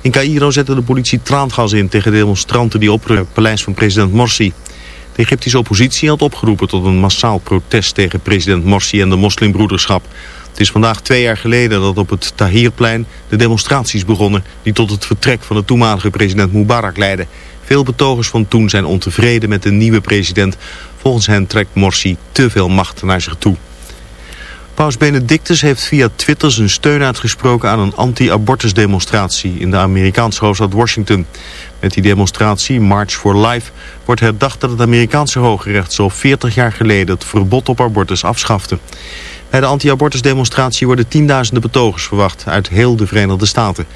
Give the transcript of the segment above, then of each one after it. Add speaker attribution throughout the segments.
Speaker 1: In Cairo zette de politie traangas in tegen demonstranten die op het paleis van president Morsi. De Egyptische oppositie had opgeroepen tot een massaal protest tegen president Morsi en de moslimbroederschap. Het is vandaag twee jaar geleden dat op het Tahrirplein de demonstraties begonnen... die tot het vertrek van de toenmalige president Mubarak leidden. Veel betogers van toen zijn ontevreden met de nieuwe president. Volgens hen trekt Morsi te veel macht naar zich toe. Paus Benedictus heeft via Twitter zijn steun uitgesproken aan een anti-abortusdemonstratie in de Amerikaanse hoofdstad Washington. Met die demonstratie, March for Life, wordt herdacht dat het Amerikaanse Hoge Recht zo 40 jaar geleden het verbod op abortus afschafte. Bij de anti-abortusdemonstratie worden tienduizenden betogers verwacht uit heel de Verenigde Staten.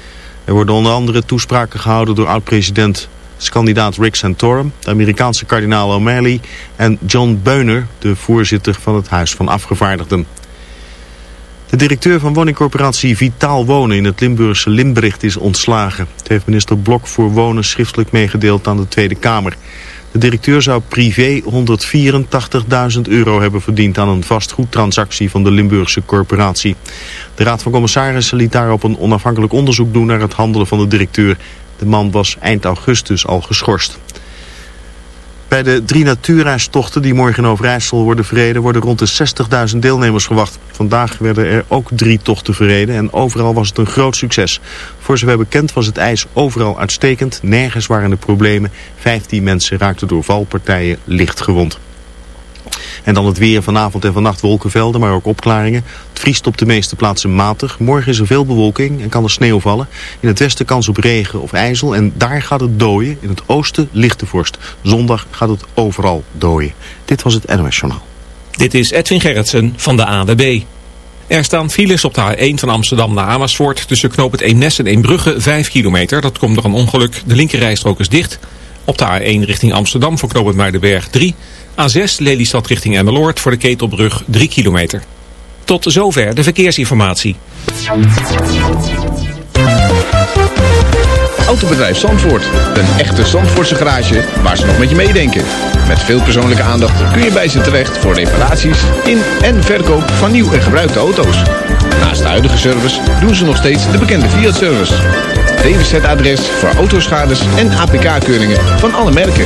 Speaker 1: Er worden onder andere toespraken gehouden door oud-president kandidaat Rick Santorum, de Amerikaanse kardinaal O'Malley en John Beuner, de voorzitter van het Huis van Afgevaardigden. De directeur van woningcorporatie Vitaal Wonen in het Limburgse Limbricht is ontslagen. Het heeft minister Blok voor Wonen schriftelijk meegedeeld aan de Tweede Kamer. De directeur zou privé 184.000 euro hebben verdiend aan een vastgoedtransactie van de Limburgse corporatie. De Raad van Commissarissen liet daarop een onafhankelijk onderzoek doen naar het handelen van de directeur. De man was eind augustus al geschorst. Bij de drie natuurreistochten die morgen in Overijssel worden verreden... worden rond de 60.000 deelnemers verwacht. Vandaag werden er ook drie tochten verreden en overal was het een groot succes. Voor zover bekend was het ijs overal uitstekend. Nergens waren er problemen. 15 mensen raakten door valpartijen licht gewond. En dan het weer vanavond en vannacht wolkenvelden, maar ook opklaringen. Het vriest op de meeste plaatsen matig. Morgen is er veel bewolking en kan er sneeuw vallen. In het westen kans op regen of ijzel en daar gaat het dooien. In het oosten lichte vorst. Zondag gaat het overal dooien. Dit was het NOS Journaal.
Speaker 2: Dit is Edwin Gerritsen van de AWB. Er staan files op de A1 van Amsterdam naar Amersfoort. Tussen knoop het Eemnes en Eembrugge 5 kilometer. Dat komt door een ongeluk. De linkerrijstrook is dicht. Op de A1 richting Amsterdam voor knoop het Muidenberg 3 A6 Lelystad richting Emmeloord voor de Ketelbrug 3 kilometer. Tot zover de verkeersinformatie.
Speaker 3: Autobedrijf Zandvoort. Een echte Zandvoortse garage waar ze nog met je meedenken. Met veel persoonlijke aandacht kun je bij ze terecht voor reparaties in en verkoop van nieuw en gebruikte auto's. Naast de huidige service doen ze nog steeds de bekende Fiat-service. DWZ-adres voor autoschades en APK-keuringen van alle merken.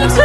Speaker 4: nothing to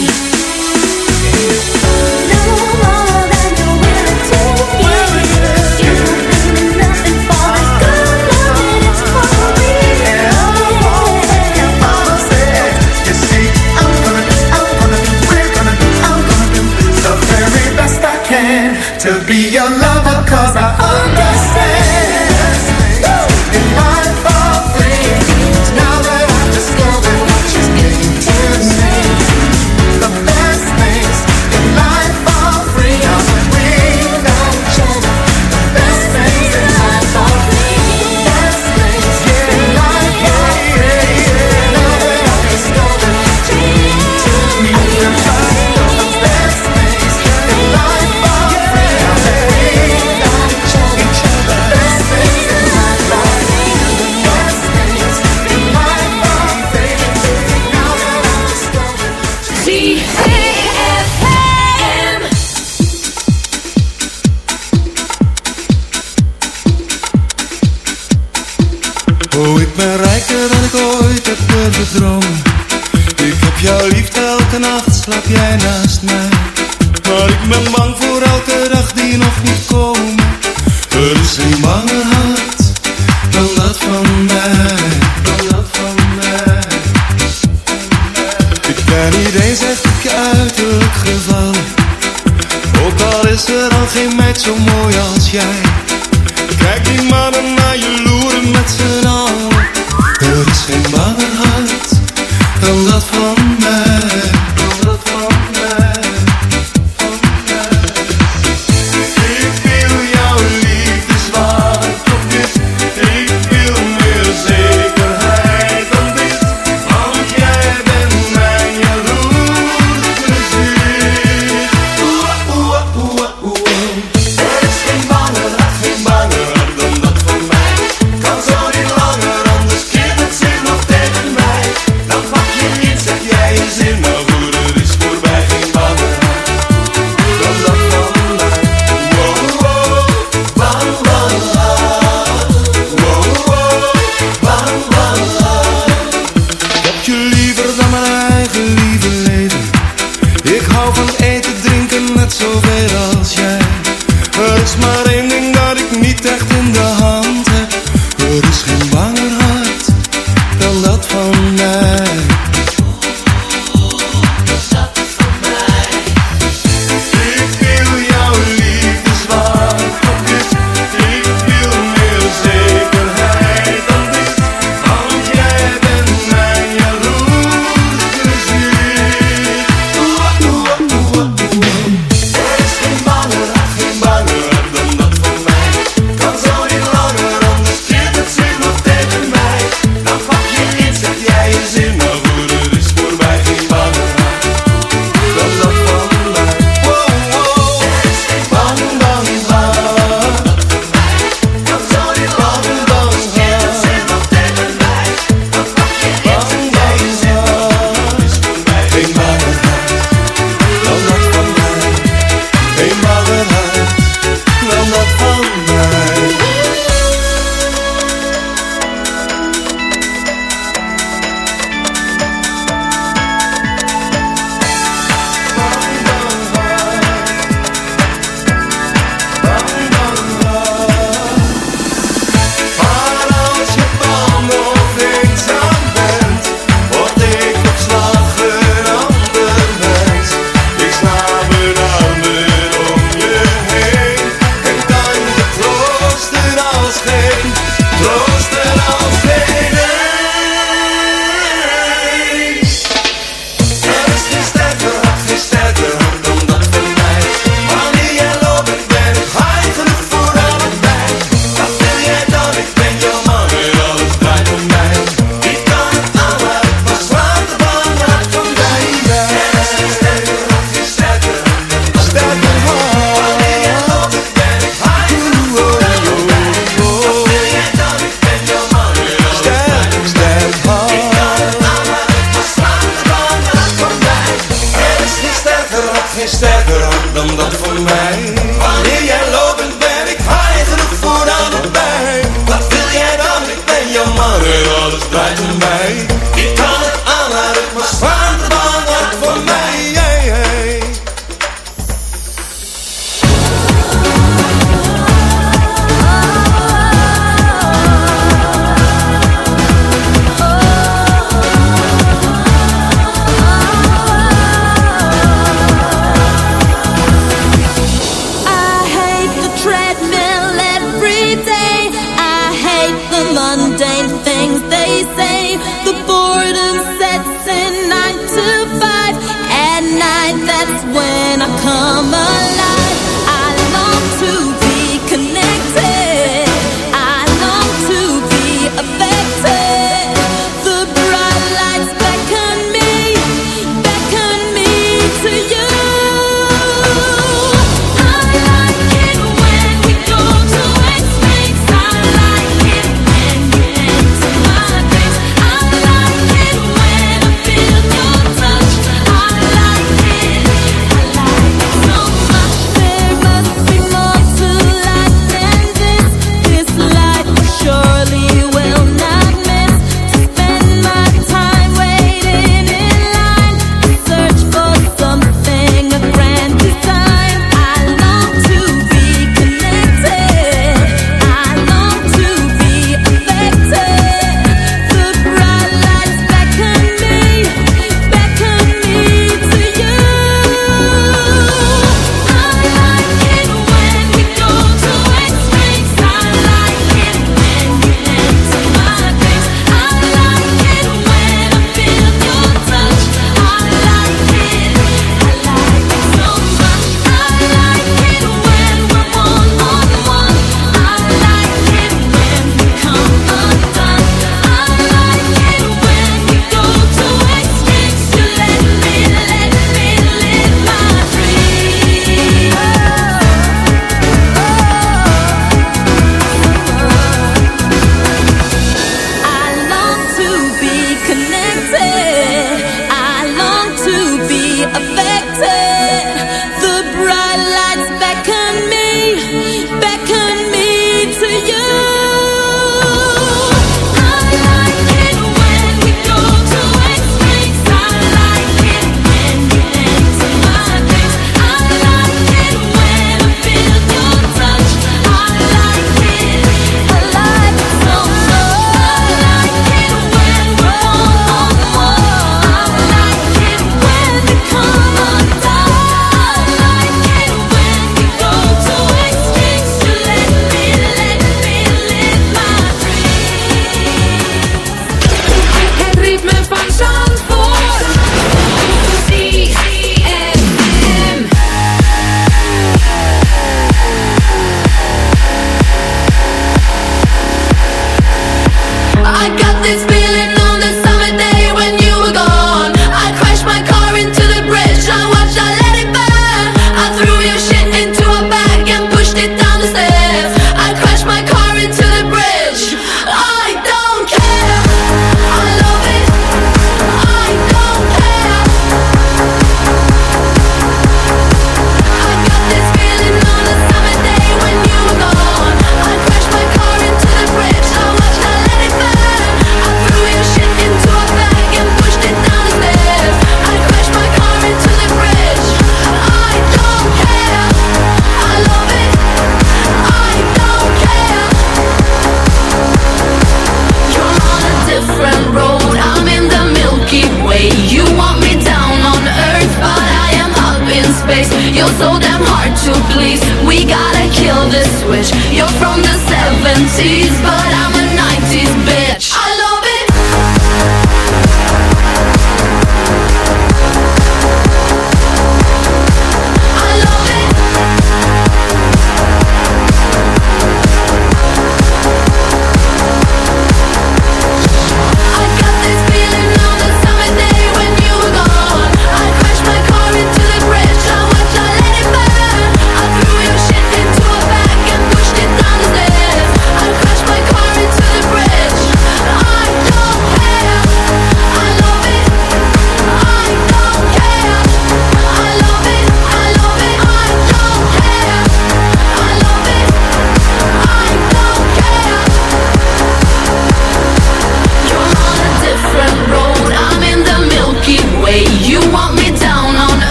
Speaker 5: Yeah.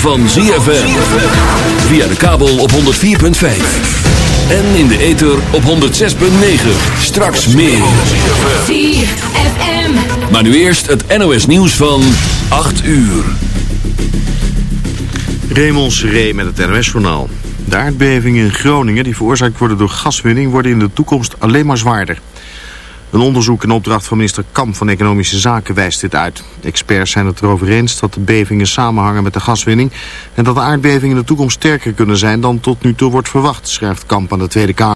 Speaker 6: Van ZFM. Via de kabel op 104.5. En in de ether op 106.9. Straks meer.
Speaker 7: ZFM.
Speaker 6: Maar nu eerst het NOS nieuws van 8 uur.
Speaker 1: Raymond Seré met het NOS-journaal. De aardbevingen in Groningen die veroorzaakt worden door gaswinning... worden in de toekomst alleen maar zwaarder. Een onderzoek in opdracht van minister Kamp van Economische Zaken wijst dit uit. Experts zijn het erover eens dat de bevingen samenhangen met de gaswinning... en dat de aardbevingen in de toekomst sterker kunnen zijn dan tot nu toe wordt verwacht, schrijft Kamp aan de Tweede Kamer.